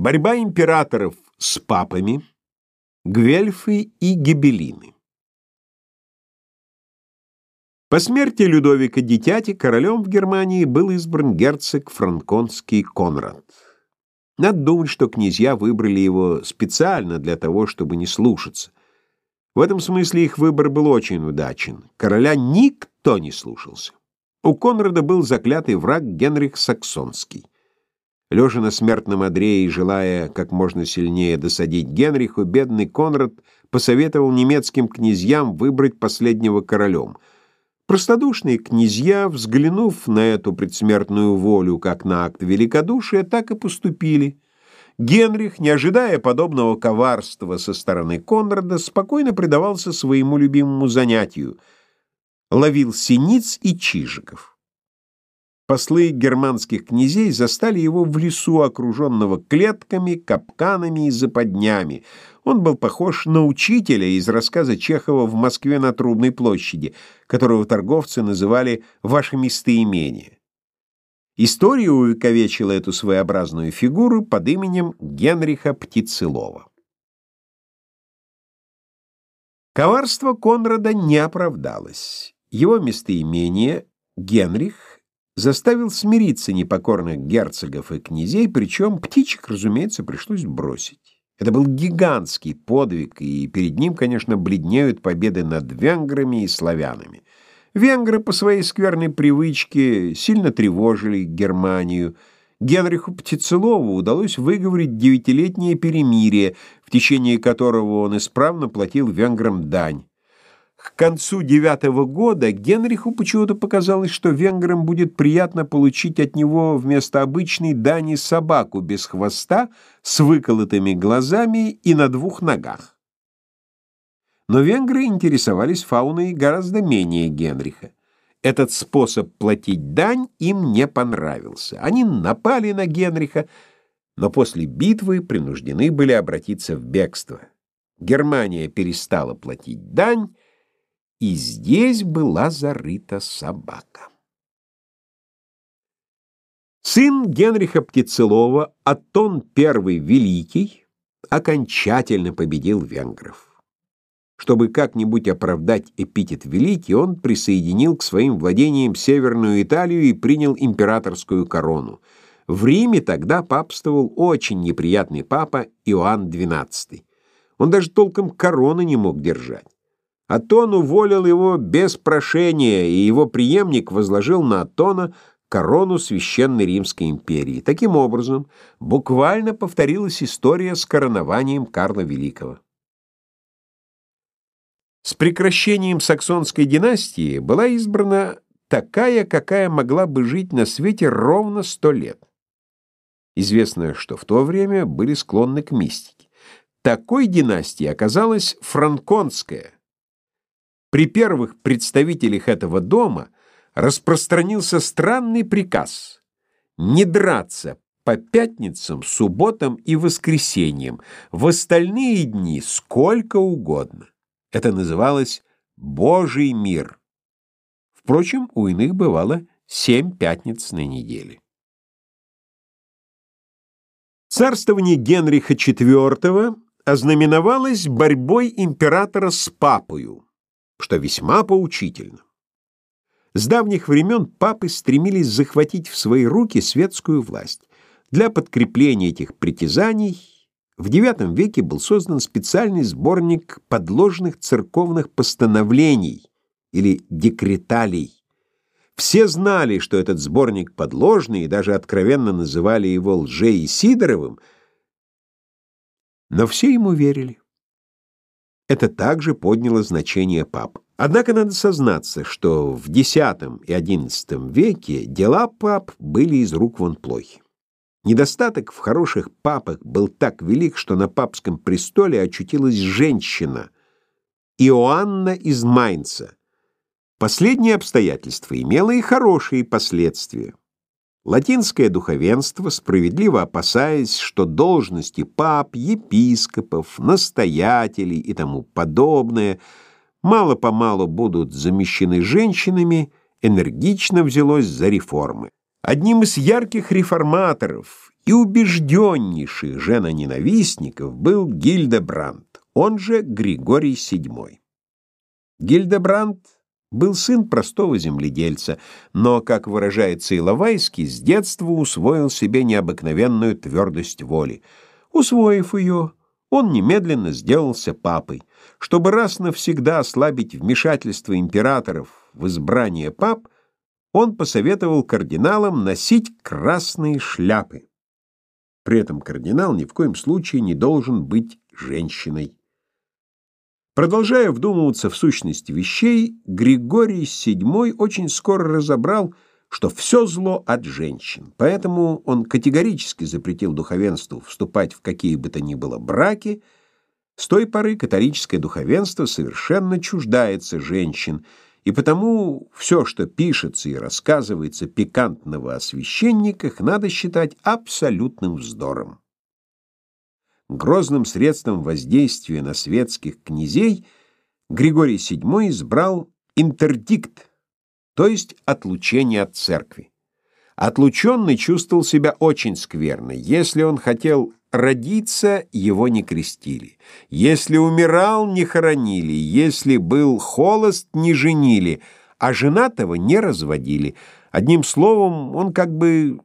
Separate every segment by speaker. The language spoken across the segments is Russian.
Speaker 1: Борьба императоров с папами, Гвельфы и Гибеллины. По смерти Людовика Дитяти королем в Германии был избран герцог франконский Конрад. Надо думать, что князья выбрали его специально для того, чтобы не слушаться. В этом смысле их выбор был очень удачен. Короля никто не слушался. У Конрада был заклятый враг Генрих Саксонский. Лежа на смертном одре и желая как можно сильнее досадить Генриху, бедный Конрад посоветовал немецким князьям выбрать последнего королем. Простодушные князья, взглянув на эту предсмертную волю как на акт великодушия, так и поступили. Генрих, не ожидая подобного коварства со стороны Конрада, спокойно предавался своему любимому занятию — ловил синиц и чижиков. Послы германских князей застали его в лесу, окруженного клетками, капканами и западнями. Он был похож на учителя из рассказа Чехова «В Москве на Трубной площади», которого торговцы называли «Ваши местоимения». История увековечила эту своеобразную фигуру под именем Генриха Птицелова. Коварство Конрада не оправдалось. Его местоимение Генрих заставил смириться непокорных герцогов и князей, причем птичек, разумеется, пришлось бросить. Это был гигантский подвиг, и перед ним, конечно, бледнеют победы над венграми и славянами. Венгры по своей скверной привычке сильно тревожили Германию. Генриху Птицелову удалось выговорить девятилетнее перемирие, в течение которого он исправно платил венграм дань. К концу девятого года Генриху почему-то показалось, что венграм будет приятно получить от него вместо обычной дани собаку без хвоста, с выколотыми глазами и на двух ногах. Но венгры интересовались фауной гораздо менее Генриха. Этот способ платить дань им не понравился. Они напали на Генриха, но после битвы принуждены были обратиться в бегство. Германия перестала платить дань, и здесь была зарыта собака. Сын Генриха Птицелова, Атон I Великий, окончательно победил венгров. Чтобы как-нибудь оправдать эпитет «великий», он присоединил к своим владениям Северную Италию и принял императорскую корону. В Риме тогда папствовал очень неприятный папа Иоанн XII. Он даже толком короны не мог держать. Атон уволил его без прошения, и его преемник возложил на Атона корону Священной Римской империи. Таким образом, буквально повторилась история с коронованием Карла Великого. С прекращением саксонской династии была избрана такая, какая могла бы жить на свете ровно сто лет. Известно, что в то время были склонны к мистике. Такой династией оказалась франконская – при первых представителях этого дома распространился странный приказ не драться по пятницам, субботам и воскресеньям, в остальные дни сколько угодно. Это называлось «Божий мир». Впрочем, у иных бывало семь пятниц на неделе. Царствование Генриха IV ознаменовалось борьбой императора с папою что весьма поучительно. С давних времен папы стремились захватить в свои руки светскую власть. Для подкрепления этих притязаний в IX веке был создан специальный сборник подложных церковных постановлений или декреталей. Все знали, что этот сборник подложный, и даже откровенно называли его лжей Сидоровым, но все ему верили. Это также подняло значение пап. Однако надо сознаться, что в X и XI веке дела пап были из рук вон плохи. Недостаток в хороших папах был так велик, что на папском престоле очутилась женщина, Иоанна из Майнца. Последнее обстоятельство имело и хорошие последствия. Латинское духовенство, справедливо опасаясь, что должности пап, епископов, настоятелей и тому подобное мало-помалу будут замещены женщинами, энергично взялось за реформы. Одним из ярких реформаторов и убежденнейших женоненавистников был Гильдебранд, он же Григорий VII. Гильдебранд был сын простого земледельца, но, как выражается Иловайский, с детства усвоил себе необыкновенную твердость воли. Усвоив ее, он немедленно сделался папой. Чтобы раз навсегда ослабить вмешательство императоров в избрание пап, он посоветовал кардиналам носить красные шляпы. При этом кардинал ни в коем случае не должен быть женщиной. Продолжая вдумываться в сущность вещей, Григорий VII очень скоро разобрал, что все зло от женщин, поэтому он категорически запретил духовенству вступать в какие бы то ни было браки. С той поры католическое духовенство совершенно чуждается женщин, и потому все, что пишется и рассказывается пикантного о священниках, надо считать абсолютным вздором. Грозным средством воздействия на светских князей Григорий VII избрал интердикт, то есть отлучение от церкви. Отлученный чувствовал себя очень скверно. Если он хотел родиться, его не крестили. Если умирал, не хоронили. Если был холост, не женили. А женатого не разводили. Одним словом, он как бы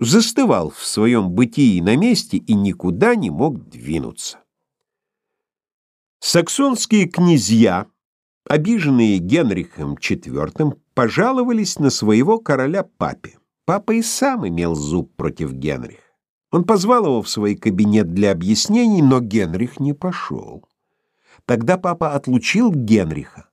Speaker 1: застывал в своем бытии на месте и никуда не мог двинуться. Саксонские князья, обиженные Генрихом IV, пожаловались на своего короля папе. Папа и сам имел зуб против Генриха. Он позвал его в свой кабинет для объяснений, но Генрих не пошел. Тогда папа отлучил Генриха,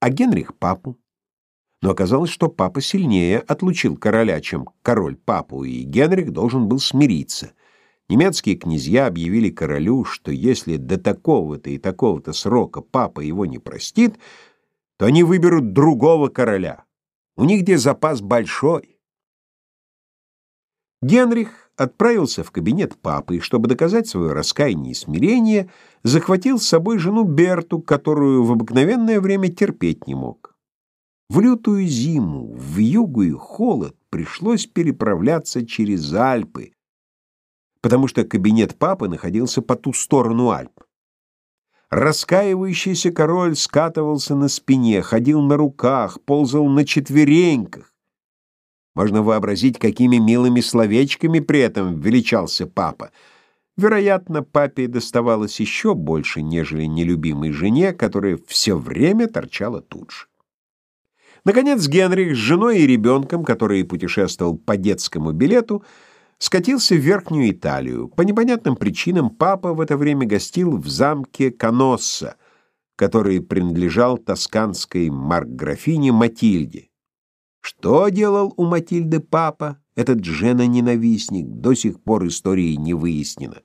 Speaker 1: а Генрих — папу. Но оказалось, что папа сильнее отлучил короля, чем король папу, и Генрих должен был смириться. Немецкие князья объявили королю, что если до такого-то и такого-то срока папа его не простит, то они выберут другого короля. У них где запас большой. Генрих отправился в кабинет папы и, чтобы доказать свое раскаяние и смирение, захватил с собой жену Берту, которую в обыкновенное время терпеть не мог. В лютую зиму, в югу и холод пришлось переправляться через Альпы, потому что кабинет папы находился по ту сторону Альп. Раскаивающийся король скатывался на спине, ходил на руках, ползал на четвереньках. Можно вообразить, какими милыми словечками при этом величался папа. Вероятно, папе доставалось еще больше, нежели нелюбимой жене, которая все время торчала тут же. Наконец Генрих с женой и ребенком, который путешествовал по детскому билету, скатился в Верхнюю Италию. По непонятным причинам папа в это время гостил в замке Каносса, который принадлежал тосканской маркграфине Матильде. Что делал у Матильды папа, этот жена-ненавистник, до сих пор истории не выяснено.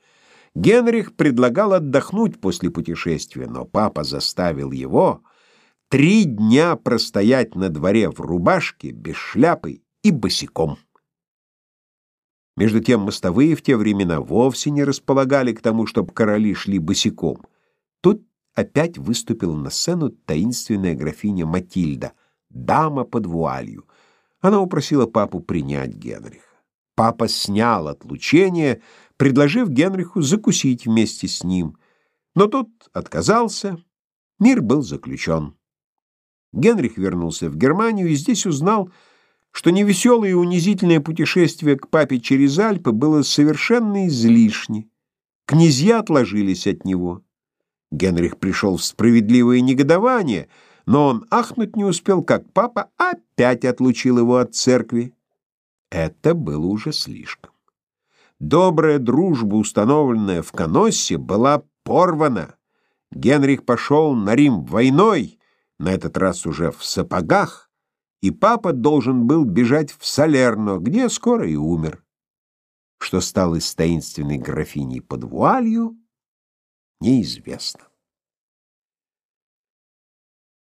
Speaker 1: Генрих предлагал отдохнуть после путешествия, но папа заставил его три дня простоять на дворе в рубашке, без шляпы и босиком. Между тем мостовые в те времена вовсе не располагали к тому, чтобы короли шли босиком. Тут опять выступила на сцену таинственная графиня Матильда, дама под вуалью. Она упросила папу принять Генриха. Папа снял отлучение, предложив Генриху закусить вместе с ним, но тот отказался, мир был заключен. Генрих вернулся в Германию и здесь узнал, что невеселое и унизительное путешествие к папе через Альпы было совершенно излишне. Князья отложились от него. Генрих пришел в справедливое негодование, но он ахнуть не успел, как папа опять отлучил его от церкви. Это было уже слишком. Добрая дружба, установленная в Коноссе, была порвана. Генрих пошел на Рим войной, на этот раз уже в сапогах, и папа должен был бежать в Салерно, где скоро и умер. Что стало с таинственной графиней под вуалью, неизвестно.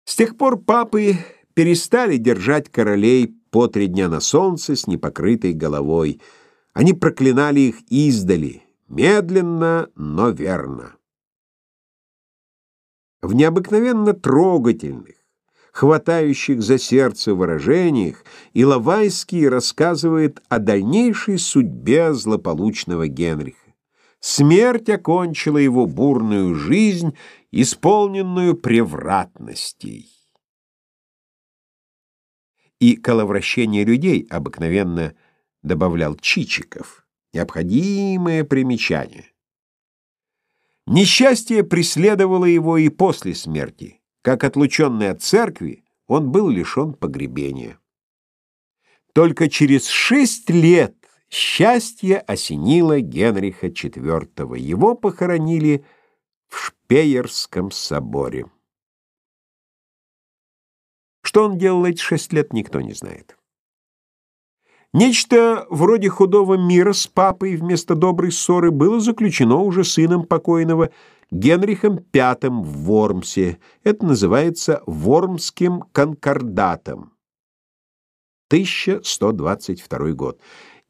Speaker 1: С тех пор папы перестали держать королей по три дня на солнце с непокрытой головой. Они проклинали их издали, медленно, но верно в необыкновенно трогательных, хватающих за сердце выражениях, Иловайский рассказывает о дальнейшей судьбе злополучного Генриха. Смерть окончила его бурную жизнь, исполненную превратностей. И коловращение людей обыкновенно добавлял Чичиков. Необходимое примечание. Несчастье преследовало его и после смерти. Как отлученный от церкви, он был лишен погребения. Только через шесть лет счастье осенило Генриха IV. Его похоронили в Шпеерском соборе. Что он делал эти шесть лет, никто не знает. Нечто вроде худого мира с папой вместо доброй ссоры было заключено уже сыном покойного Генрихом V в Вормсе. Это называется Вормским конкордатом. 1122 год.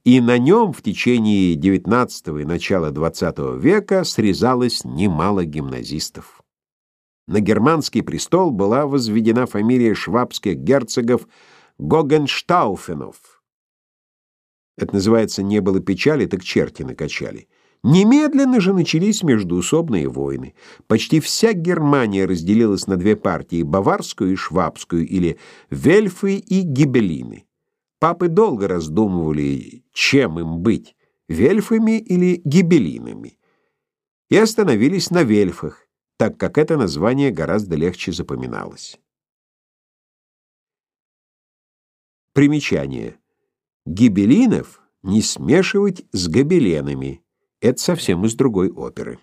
Speaker 1: И на нем в течение XIX и начала XX века срезалось немало гимназистов. На германский престол была возведена фамилия швабских герцогов Гогенштауфенов. Это называется «не было печали, так черти накачали». Немедленно же начались междуусобные войны. Почти вся Германия разделилась на две партии — баварскую и швабскую, или вельфы и гибелины. Папы долго раздумывали, чем им быть — вельфами или гибелинами, и остановились на вельфах, так как это название гораздо легче запоминалось. Примечание. Гибелинов не смешивать с гобеленами. Это совсем из другой оперы.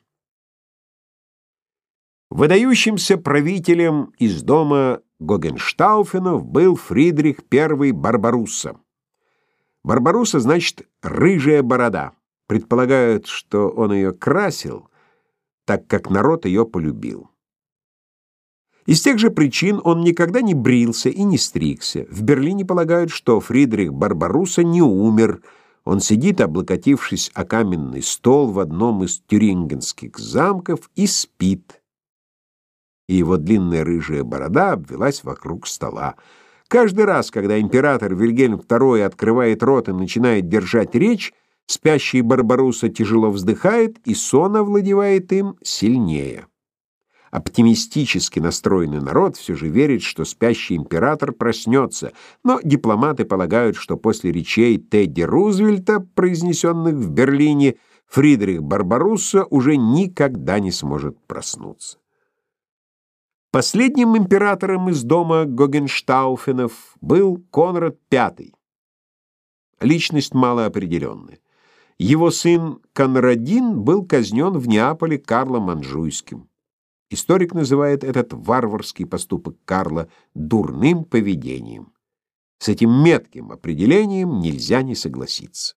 Speaker 1: Выдающимся правителем из дома Гогенштауфенов был Фридрих I Барбарусса. Барбарусса значит «рыжая борода». Предполагают, что он ее красил, так как народ ее полюбил. Из тех же причин он никогда не брился и не стригся. В Берлине полагают, что Фридрих Барбарусса не умер. Он сидит, облокотившись о каменный стол в одном из тюрингенских замков и спит. И его длинная рыжая борода обвелась вокруг стола. Каждый раз, когда император Вильгельм II открывает рот и начинает держать речь, спящий Барбарусса тяжело вздыхает, и сон овладевает им сильнее. Оптимистически настроенный народ все же верит, что спящий император проснется, но дипломаты полагают, что после речей Тедди Рузвельта, произнесенных в Берлине, Фридрих Барбарусса уже никогда не сможет проснуться. Последним императором из дома Гогенштауфенов был Конрад V. Личность малоопределенная. Его сын Конрадин был казнен в Неаполе Карлом Анжуйским. Историк называет этот варварский поступок Карла дурным поведением. С этим метким определением нельзя не согласиться.